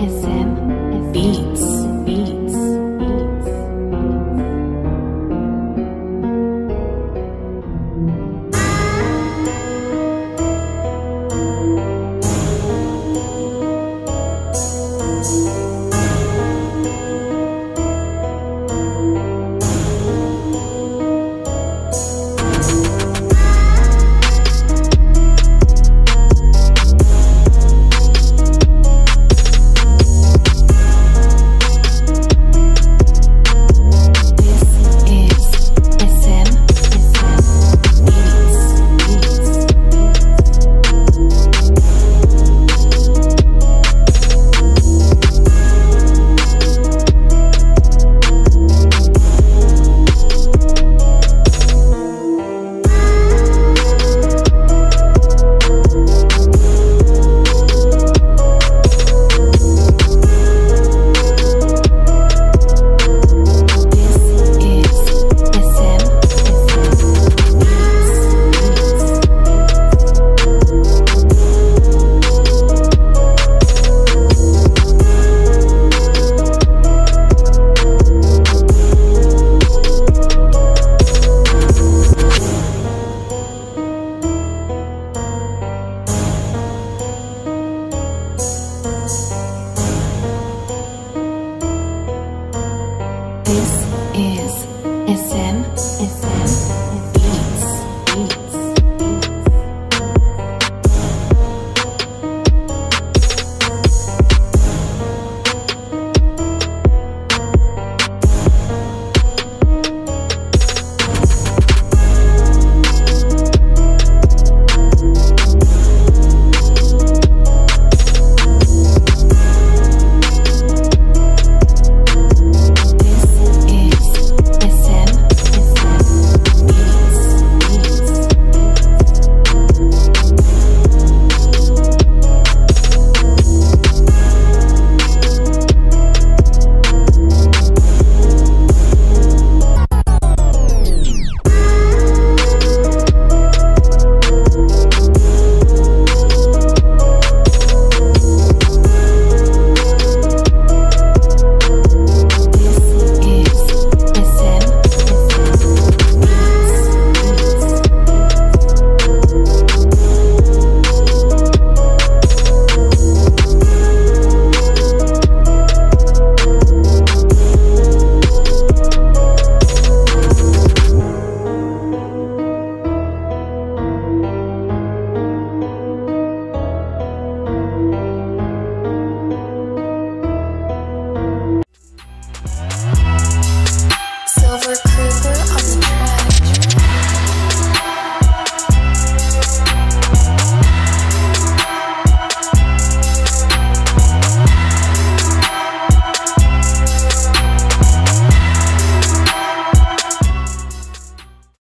SM This is SM, SM, SM.